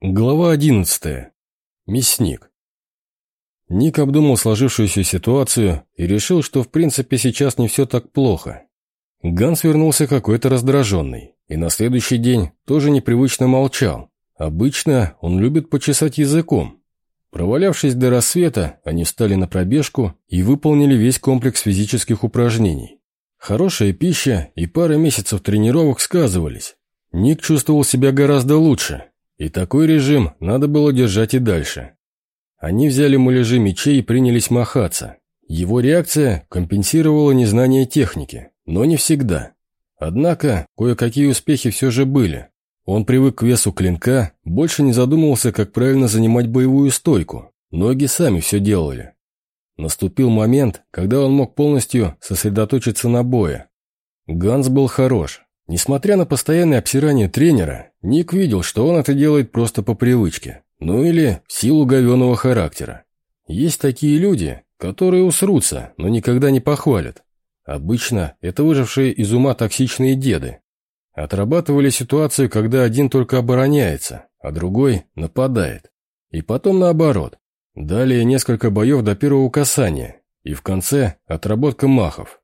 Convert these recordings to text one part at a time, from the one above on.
Глава 11. Мясник. Ник обдумал сложившуюся ситуацию и решил, что в принципе сейчас не все так плохо. Ганс вернулся какой-то раздраженный, и на следующий день тоже непривычно молчал. Обычно он любит почесать языком. Провалявшись до рассвета, они встали на пробежку и выполнили весь комплекс физических упражнений. Хорошая пища и пара месяцев тренировок сказывались. Ник чувствовал себя гораздо лучше – и такой режим надо было держать и дальше. Они взяли муляжи мечей и принялись махаться. Его реакция компенсировала незнание техники, но не всегда. Однако кое-какие успехи все же были. Он привык к весу клинка, больше не задумывался, как правильно занимать боевую стойку. Ноги сами все делали. Наступил момент, когда он мог полностью сосредоточиться на бое. Ганс был хорош, Несмотря на постоянное обсирание тренера, Ник видел, что он это делает просто по привычке, ну или в силу говеного характера. Есть такие люди, которые усрутся, но никогда не похвалят. Обычно это выжившие из ума токсичные деды. Отрабатывали ситуацию, когда один только обороняется, а другой нападает. И потом наоборот. Далее несколько боев до первого касания, и в конце отработка махов.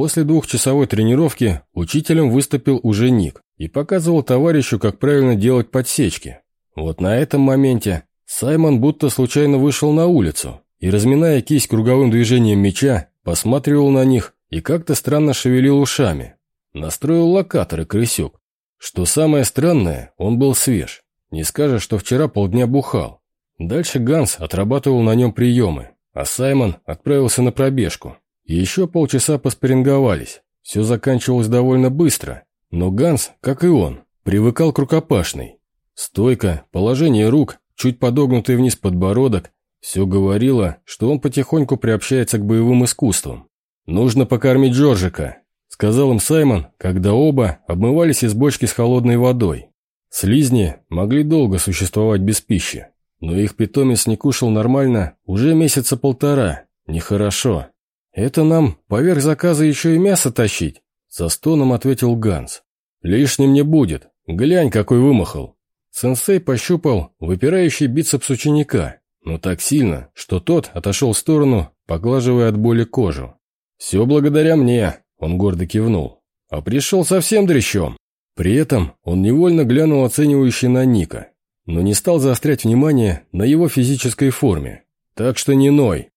После двухчасовой тренировки учителем выступил уже Ник и показывал товарищу, как правильно делать подсечки. Вот на этом моменте Саймон будто случайно вышел на улицу и, разминая кисть круговым движением меча, посматривал на них и как-то странно шевелил ушами. Настроил локатор и крысек. Что самое странное, он был свеж. Не скажешь, что вчера полдня бухал. Дальше Ганс отрабатывал на нем приемы, а Саймон отправился на пробежку. Еще полчаса поспоринговались. Все заканчивалось довольно быстро, но Ганс, как и он, привыкал к рукопашной. Стойка, положение рук, чуть подогнутый вниз подбородок, все говорило, что он потихоньку приобщается к боевым искусствам. «Нужно покормить Джорджика», — сказал им Саймон, когда оба обмывались из бочки с холодной водой. Слизни могли долго существовать без пищи, но их питомец не кушал нормально уже месяца полтора. Нехорошо. «Это нам поверх заказа еще и мясо тащить?» Со стоном ответил Ганс. «Лишним не будет. Глянь, какой вымахал». Сенсей пощупал выпирающий бицепс ученика, но так сильно, что тот отошел в сторону, поглаживая от боли кожу. «Все благодаря мне», — он гордо кивнул. «А пришел совсем дрящом». При этом он невольно глянул оценивающе на Ника, но не стал заострять внимание на его физической форме. «Так что не ной,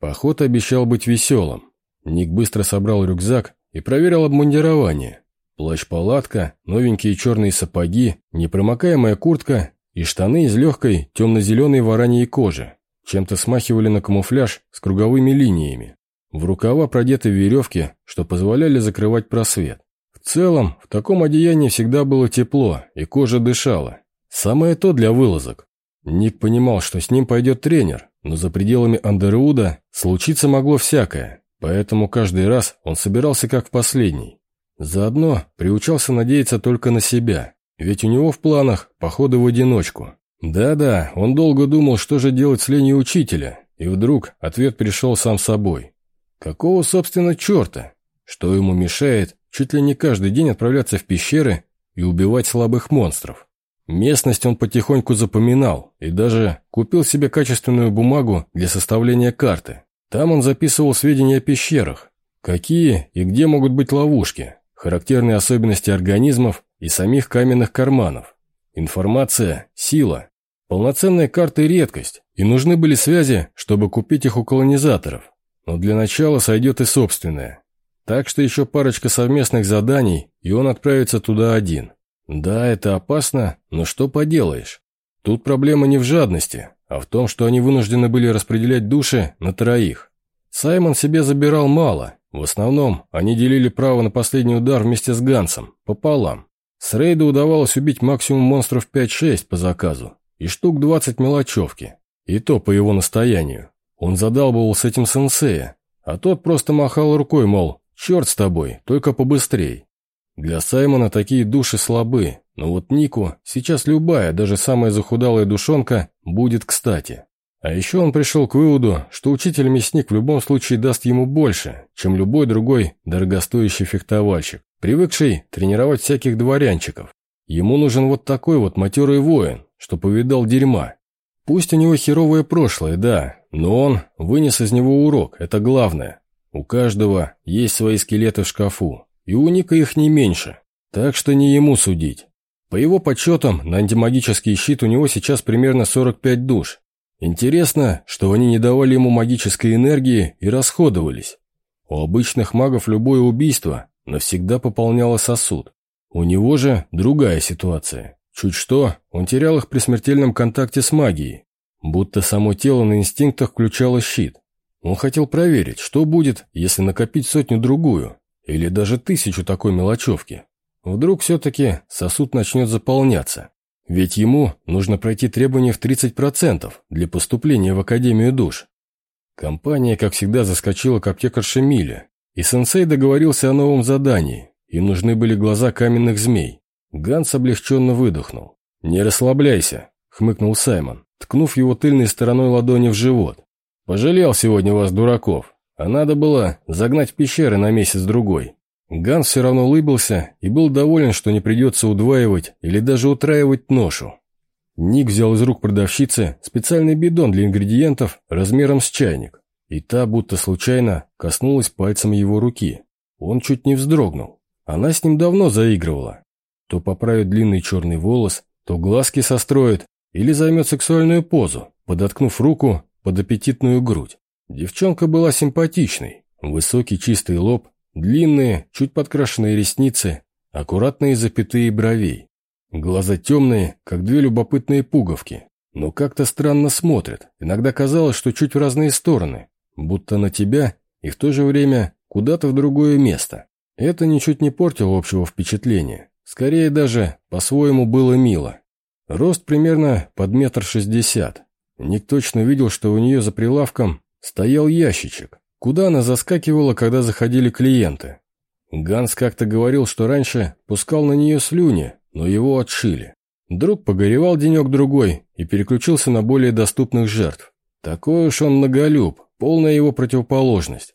Поход обещал быть веселым. Ник быстро собрал рюкзак и проверил обмундирование. Плащ-палатка, новенькие черные сапоги, непромокаемая куртка и штаны из легкой темно-зеленой вороньей кожи. Чем-то смахивали на камуфляж с круговыми линиями. В рукава продеты веревки, что позволяли закрывать просвет. В целом, в таком одеянии всегда было тепло, и кожа дышала. Самое то для вылазок. Ник понимал, что с ним пойдет тренер, но за пределами Андервуда случиться могло всякое, поэтому каждый раз он собирался как в последний. Заодно приучался надеяться только на себя, ведь у него в планах походы в одиночку. Да-да, он долго думал, что же делать с ленью учителя, и вдруг ответ пришел сам собой. Какого, собственно, черта? Что ему мешает чуть ли не каждый день отправляться в пещеры и убивать слабых монстров? Местность он потихоньку запоминал и даже купил себе качественную бумагу для составления карты. Там он записывал сведения о пещерах, какие и где могут быть ловушки, характерные особенности организмов и самих каменных карманов. Информация – сила. Полноценные карты – редкость, и нужны были связи, чтобы купить их у колонизаторов. Но для начала сойдет и собственная. Так что еще парочка совместных заданий, и он отправится туда один – да, это опасно, но что поделаешь? Тут проблема не в жадности, а в том, что они вынуждены были распределять души на троих. Саймон себе забирал мало, в основном они делили право на последний удар вместе с Гансом, пополам. С рейда удавалось убить максимум монстров 5-6 по заказу и штук 20 мелочевки, и то по его настоянию. Он задалбывал с этим сенсея, а тот просто махал рукой, мол, черт с тобой, только побыстрей. Для Саймона такие души слабы, но вот Нику сейчас любая, даже самая захудалая душонка, будет кстати. А еще он пришел к выводу, что учитель-мясник в любом случае даст ему больше, чем любой другой дорогостоящий фехтовальщик, привыкший тренировать всяких дворянчиков. Ему нужен вот такой вот матерый воин, что повидал дерьма. Пусть у него херовое прошлое, да, но он вынес из него урок, это главное. У каждого есть свои скелеты в шкафу, и у Ника их не меньше, так что не ему судить. По его подсчетам, на антимагический щит у него сейчас примерно 45 душ. Интересно, что они не давали ему магической энергии и расходовались. У обычных магов любое убийство навсегда пополняло сосуд. У него же другая ситуация. Чуть что, он терял их при смертельном контакте с магией. Будто само тело на инстинктах включало щит. Он хотел проверить, что будет, если накопить сотню-другую, или даже тысячу такой мелочевки. Вдруг все-таки сосуд начнет заполняться. Ведь ему нужно пройти требование в 30% для поступления в Академию душ. Компания, как всегда, заскочила к аптекарше Миле, и сенсей договорился о новом задании, и нужны были глаза каменных змей. Ганс облегченно выдохнул. «Не расслабляйся», — хмыкнул Саймон, ткнув его тыльной стороной ладони в живот. «Пожалел сегодня вас, дураков, а надо было загнать пещеры на месяц-другой». Ганс все равно улыбился и был доволен, что не придется удваивать или даже утраивать ношу. Ник взял из рук продавщицы специальный бидон для ингредиентов размером с чайник, и та, будто случайно, коснулась пальцем его руки. Он чуть не вздрогнул. Она с ним давно заигрывала. То поправит длинный черный волос, то глазки состроит или займет сексуальную позу, подоткнув руку под аппетитную грудь. Девчонка была симпатичной. Высокий чистый лоб, длинные, чуть подкрашенные ресницы, аккуратные запятые бровей. Глаза темные, как две любопытные пуговки, но как-то странно смотрят. Иногда казалось, что чуть в разные стороны, будто на тебя и в то же время куда-то в другое место. Это ничуть не портило общего впечатления. Скорее даже по-своему было мило. Рост примерно под метр шестьдесят. Ник точно видел, что у нее за прилавком стоял ящичек, куда она заскакивала, когда заходили клиенты. Ганс как-то говорил, что раньше пускал на нее слюни, но его отшили. Друг погоревал денек-другой и переключился на более доступных жертв. Такой уж он многолюб, полная его противоположность.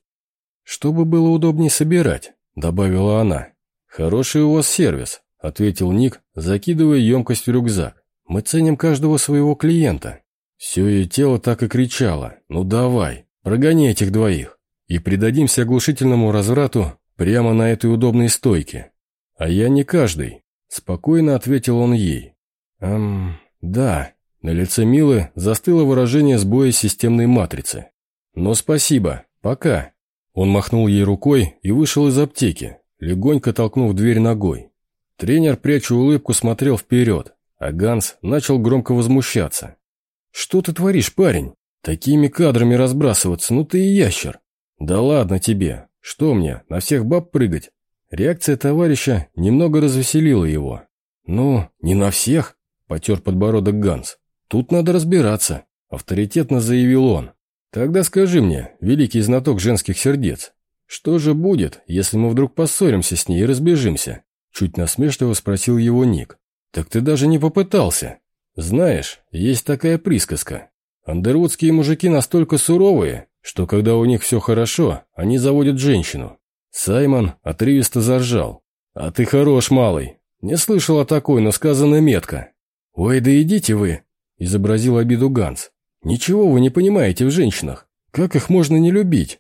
«Чтобы было удобнее собирать», — добавила она. «Хороший у вас сервис», — ответил Ник, закидывая емкость в рюкзак. «Мы ценим каждого своего клиента». Все ее тело так и кричало «Ну давай, прогони этих двоих» и придадимся оглушительному разврату прямо на этой удобной стойке. А я не каждый. Спокойно ответил он ей. «Эм, да». На лице Милы застыло выражение сбоя системной матрицы. «Но спасибо. Пока». Он махнул ей рукой и вышел из аптеки, легонько толкнув дверь ногой. Тренер, пряча улыбку, смотрел вперед, а Ганс начал громко возмущаться. «Что ты творишь, парень? Такими кадрами разбрасываться, ну ты и ящер. Да ладно тебе. Что мне, на всех баб прыгать? Реакция товарища немного развеселила его. «Ну, не на всех», — потер подбородок Ганс. «Тут надо разбираться», — авторитетно заявил он. «Тогда скажи мне, великий знаток женских сердец, что же будет, если мы вдруг поссоримся с ней и разбежимся?» Чуть насмешливо спросил его Ник. «Так ты даже не попытался. Знаешь, есть такая присказка. Андервудские мужики настолько суровые, что когда у них все хорошо, они заводят женщину. Саймон отрывисто заржал. «А ты хорош, малый. Не слышал о такой, но сказано метко». «Ой, да идите вы!» – изобразил обиду Ганс. «Ничего вы не понимаете в женщинах. Как их можно не любить?»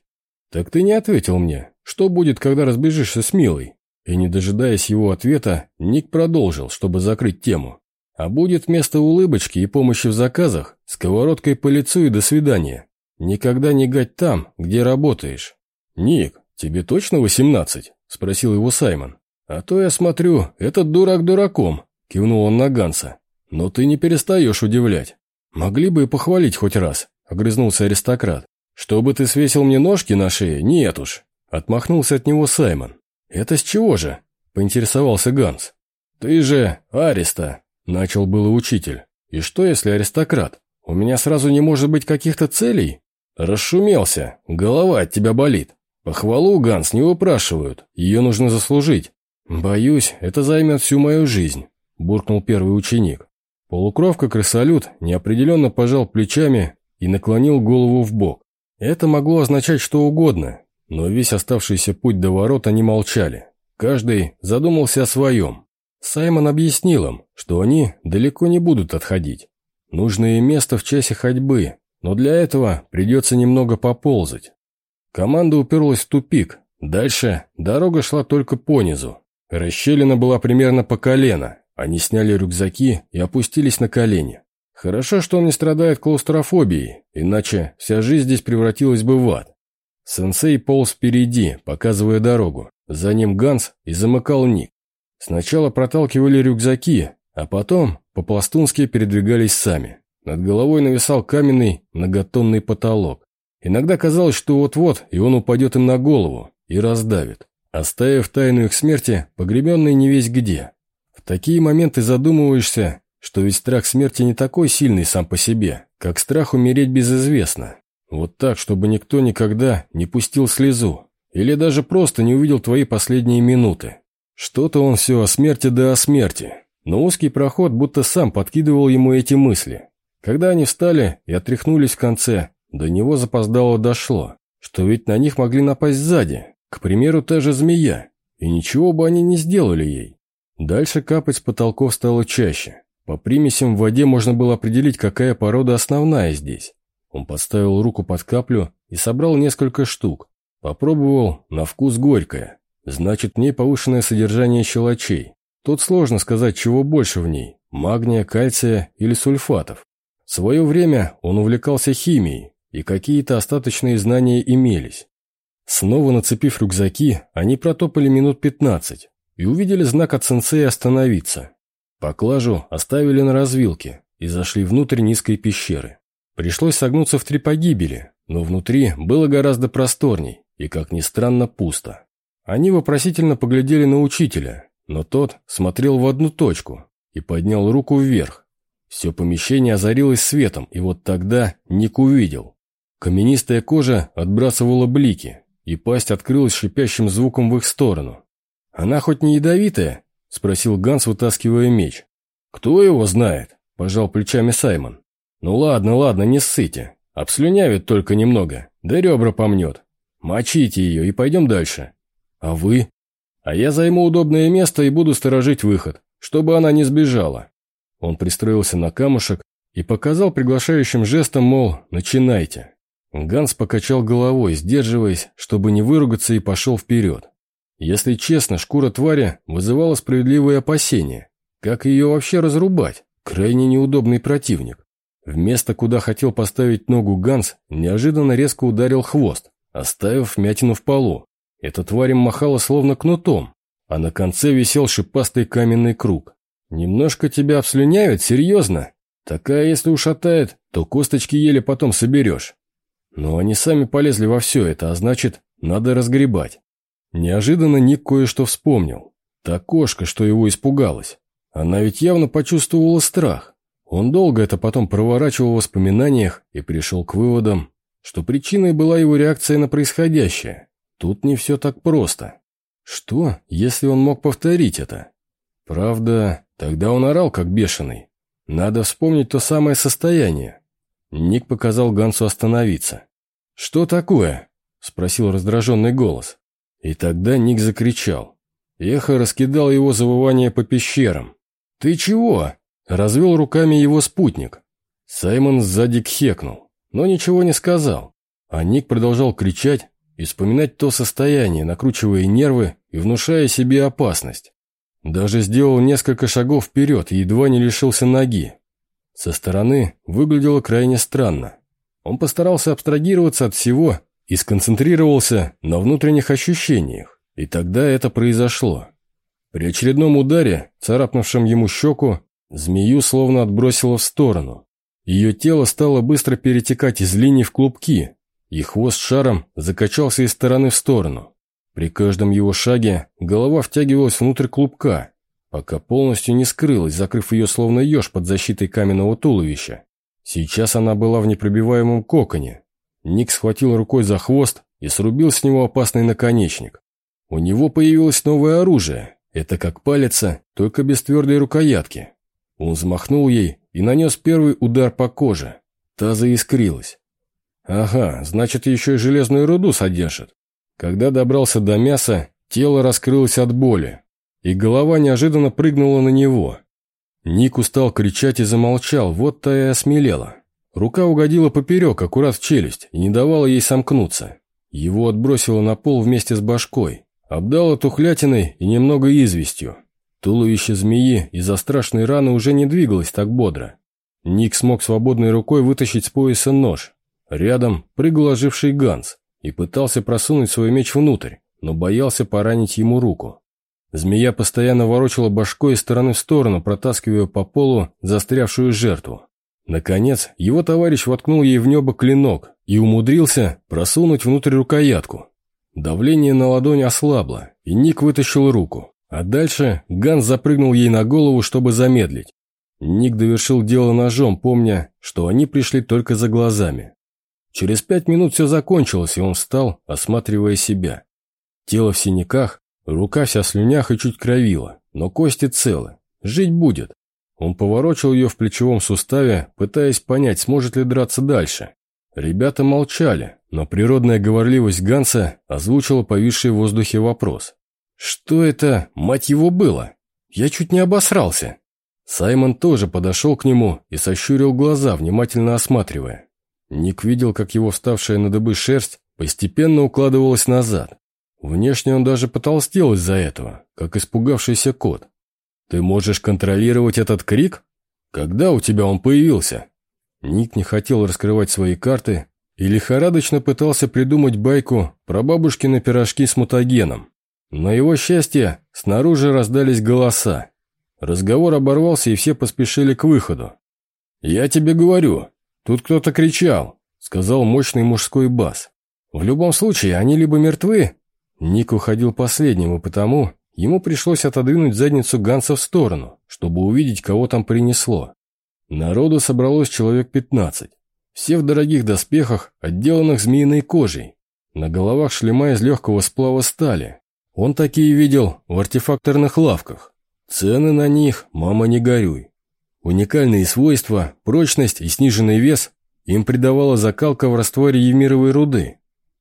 «Так ты не ответил мне. Что будет, когда разбежишься с Милой?» И не дожидаясь его ответа, Ник продолжил, чтобы закрыть тему. «А будет вместо улыбочки и помощи в заказах сковородкой по лицу и до свидания. Никогда не гать там, где работаешь. Ник, «Тебе точно восемнадцать?» – спросил его Саймон. «А то я смотрю, этот дурак дураком», – кивнул он на Ганса. «Но ты не перестаешь удивлять. Могли бы и похвалить хоть раз», – огрызнулся аристократ. «Чтобы ты свесил мне ножки на шее, нет уж», – отмахнулся от него Саймон. «Это с чего же?» – поинтересовался Ганс. «Ты же Ариста», – начал было учитель. «И что, если аристократ? У меня сразу не может быть каких-то целей?» «Расшумелся, голова от тебя болит», Похвалу, Ганс, не упрашивают. Ее нужно заслужить. Боюсь, это займет всю мою жизнь, буркнул первый ученик. Полукровка крысолют неопределенно пожал плечами и наклонил голову в бок. Это могло означать что угодно, но весь оставшийся путь до ворот они молчали. Каждый задумался о своем. Саймон объяснил им, что они далеко не будут отходить. Нужное место в часе ходьбы, но для этого придется немного поползать. Команда уперлась в тупик. Дальше дорога шла только понизу. Расщелина была примерно по колено. Они сняли рюкзаки и опустились на колени. Хорошо, что он не страдает клаустрофобией, иначе вся жизнь здесь превратилась бы в ад. Сенсей полз впереди, показывая дорогу. За ним Ганс и замыкал Ник. Сначала проталкивали рюкзаки, а потом по-пластунски передвигались сами. Над головой нависал каменный многотонный потолок. Иногда казалось, что вот-вот и он упадет им на голову и раздавит, оставив тайну их смерти, погребенной не весь где. В такие моменты задумываешься, что ведь страх смерти не такой сильный сам по себе, как страх умереть безызвестно. Вот так, чтобы никто никогда не пустил слезу, или даже просто не увидел твои последние минуты. Что-то он все о смерти да о смерти. Но узкий проход будто сам подкидывал ему эти мысли. Когда они встали и отряхнулись в конце, до него запоздало дошло, что ведь на них могли напасть сзади, к примеру, та же змея, и ничего бы они не сделали ей. Дальше капать с потолков стало чаще. По примесям в воде можно было определить, какая порода основная здесь. Он подставил руку под каплю и собрал несколько штук. Попробовал, на вкус горькая. Значит, в ней повышенное содержание щелочей. Тут сложно сказать, чего больше в ней – магния, кальция или сульфатов. В свое время он увлекался химией, и какие-то остаточные знания имелись. Снова нацепив рюкзаки, они протопали минут пятнадцать и увидели знак от сенсея остановиться. Поклажу оставили на развилке и зашли внутрь низкой пещеры. Пришлось согнуться в три погибели, но внутри было гораздо просторней и, как ни странно, пусто. Они вопросительно поглядели на учителя, но тот смотрел в одну точку и поднял руку вверх. Все помещение озарилось светом, и вот тогда Ник увидел. Каменистая кожа отбрасывала блики, и пасть открылась шипящим звуком в их сторону. «Она хоть не ядовитая?» – спросил Ганс, вытаскивая меч. «Кто его знает?» – пожал плечами Саймон. «Ну ладно, ладно, не ссыте. Обслюнявит только немного, да ребра помнет. Мочите ее и пойдем дальше. А вы?» А я займу удобное место и буду сторожить выход, чтобы она не сбежала». Он пристроился на камушек и показал приглашающим жестом, мол, начинайте. Ганс покачал головой, сдерживаясь, чтобы не выругаться, и пошел вперед. Если честно, шкура твари вызывала справедливые опасения. Как ее вообще разрубать? Крайне неудобный противник. В место, куда хотел поставить ногу Ганс, неожиданно резко ударил хвост, оставив вмятину в полу. Эта тварь махала словно кнутом, а на конце висел шипастый каменный круг. «Немножко тебя обслюняют? Серьезно? Такая, если ушатает, то косточки еле потом соберешь». Но они сами полезли во все это, а значит, надо разгребать. Неожиданно Ник кое-что вспомнил. Та кошка, что его испугалась. Она ведь явно почувствовала страх. Он долго это потом проворачивал в воспоминаниях и пришел к выводам, что причиной была его реакция на происходящее. Тут не все так просто. Что, если он мог повторить это? Правда, тогда он орал как бешеный. Надо вспомнить то самое состояние. Ник показал Гансу остановиться. «Что такое?» – спросил раздраженный голос. И тогда Ник закричал. Эхо раскидал его завывание по пещерам. «Ты чего?» – развел руками его спутник. Саймон сзади кхекнул, но ничего не сказал. А Ник продолжал кричать, и вспоминать то состояние, накручивая нервы и внушая себе опасность. Даже сделал несколько шагов вперед и едва не лишился ноги. Со стороны выглядело крайне странно. Он постарался абстрагироваться от всего и сконцентрировался на внутренних ощущениях, и тогда это произошло. При очередном ударе, царапнувшем ему щеку, змею словно отбросило в сторону. Ее тело стало быстро перетекать из линий в клубки, и хвост шаром закачался из стороны в сторону. При каждом его шаге голова втягивалась внутрь клубка, пока полностью не скрылась, закрыв ее словно еж под защитой каменного туловища. Сейчас она была в непробиваемом коконе. Ник схватил рукой за хвост и срубил с него опасный наконечник. У него появилось новое оружие. Это как палица, только без твердой рукоятки. Он взмахнул ей и нанес первый удар по коже. Та заискрилась. Ага, значит, еще и железную руду содержит. Когда добрался до мяса, тело раскрылось от боли. и голова неожиданно прыгнула на него. Ник устал кричать и замолчал, вот-то и осмелела. Рука угодила поперек, аккурат в челюсть, и не давала ей сомкнуться. Его отбросило на пол вместе с башкой, обдало тухлятиной и немного известью. Туловище змеи из-за страшной раны уже не двигалось так бодро. Ник смог свободной рукой вытащить с пояса нож. Рядом прыгал оживший Ганс и пытался просунуть свой меч внутрь, но боялся поранить ему руку. Змея постоянно ворочала башкой из стороны в сторону, протаскивая по полу застрявшую жертву. Наконец, его товарищ воткнул ей в небо клинок и умудрился просунуть внутрь рукоятку. Давление на ладонь ослабло, и Ник вытащил руку. А дальше Ганс запрыгнул ей на голову, чтобы замедлить. Ник довершил дело ножом, помня, что они пришли только за глазами. Через пять минут все закончилось, и он встал, осматривая себя. Тело в синяках, рука вся в слюнях и чуть кровила, но кости целы. Жить будет. Он поворочил ее в плечевом суставе, пытаясь понять, сможет ли драться дальше. Ребята молчали, но природная говорливость Ганса озвучила повисший в воздухе вопрос. «Что это, мать его, было? Я чуть не обосрался». Саймон тоже подошел к нему и сощурил глаза, внимательно осматривая. Ник видел, как его вставшая на дыбы шерсть постепенно укладывалась назад. Внешне он даже потолстел из-за этого, как испугавшийся кот. «Ты можешь контролировать этот крик? Когда у тебя он появился?» Ник не хотел раскрывать свои карты и лихорадочно пытался придумать байку про бабушкины пирожки с мутагеном. На его счастье снаружи раздались голоса. Разговор оборвался, и все поспешили к выходу. «Я тебе говорю, тут кто-то кричал», — сказал мощный мужской бас. «В любом случае, они либо мертвы...» Ник уходил последним, и потому Ему пришлось отодвинуть задницу Ганса в сторону, чтобы увидеть, кого там принесло. Народу собралось человек пятнадцать. Все в дорогих доспехах, отделанных змеиной кожей. На головах шлема из легкого сплава стали. Он такие видел в артефакторных лавках. Цены на них, мама не горюй. Уникальные свойства, прочность и сниженный вес им придавала закалка в растворе емировой руды.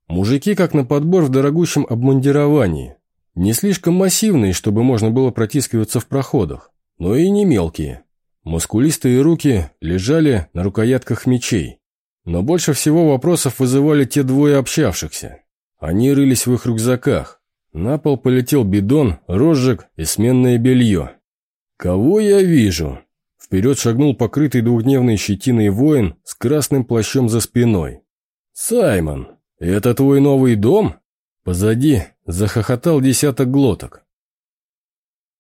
Мужики как на подбор в дорогущем обмундировании, не слишком массивные, чтобы можно было протискиваться в проходах, но и не мелкие. Мускулистые руки лежали на рукоятках мечей. Но больше всего вопросов вызывали те двое общавшихся. Они рылись в их рюкзаках. На пол полетел бидон, розжиг и сменное белье. «Кого я вижу?» Вперед шагнул покрытый двухдневной щетиной воин с красным плащом за спиной. «Саймон, это твой новый дом?» Позади захохотал десяток глоток.